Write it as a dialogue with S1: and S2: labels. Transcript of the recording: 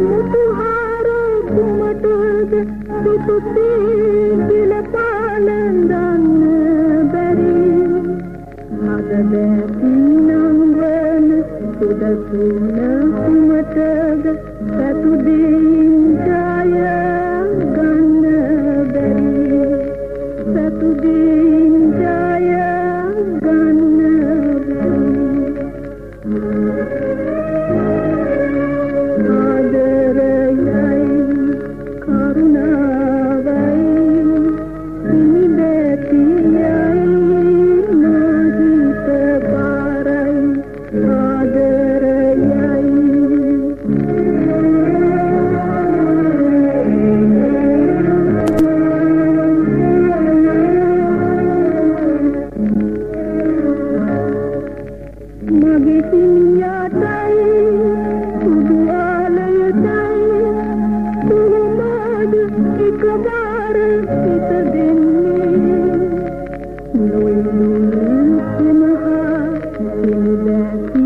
S1: මුතුහාරෝ කුමටද දුතුසේ පිළ පාලන් දන්න බැරි Magadha පිනංගන සුදසුන කුමටද සතුදේ Knowing you.